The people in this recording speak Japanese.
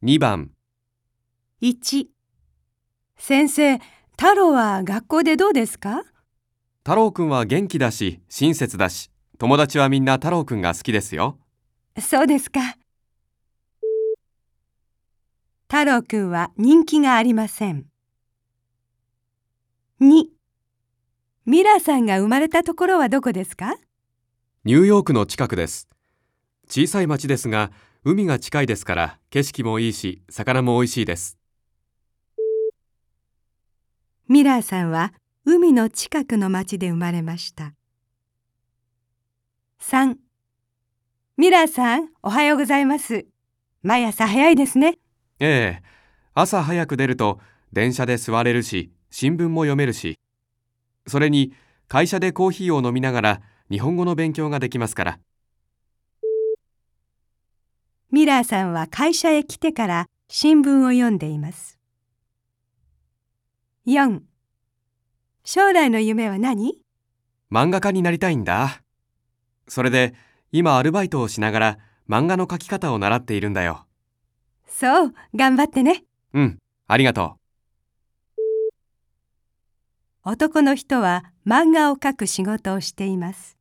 2番、1先生、太郎は学校でどうですか？太郎くんは元気だし、親切だし、友達はみんな太郎くんが好きですよ。そうですか。太郎くんは人気がありません。2ミラさんが生まれたところはどこですか？ニューヨークの近くです。小さい町ですが、海が近いですから、景色もいいし、魚も美味しいです。ミラーさんは海の近くの町で生まれました。3ミラーさん、おはようございます。毎朝早いですね。ええ、朝早く出ると、電車で座れるし、新聞も読めるし、それに、会社でコーヒーを飲みながら、日本語の勉強ができますから。ミラーさんは会社へ来てから新聞を読んでいます。4将来の夢は何？漫画家になりたいんだ。それで、今アルバイトをしながら、漫画の描き方を習っているんだよ。そう、頑張ってね。うん、ありがとう。男の人は漫画を描く仕事をしています。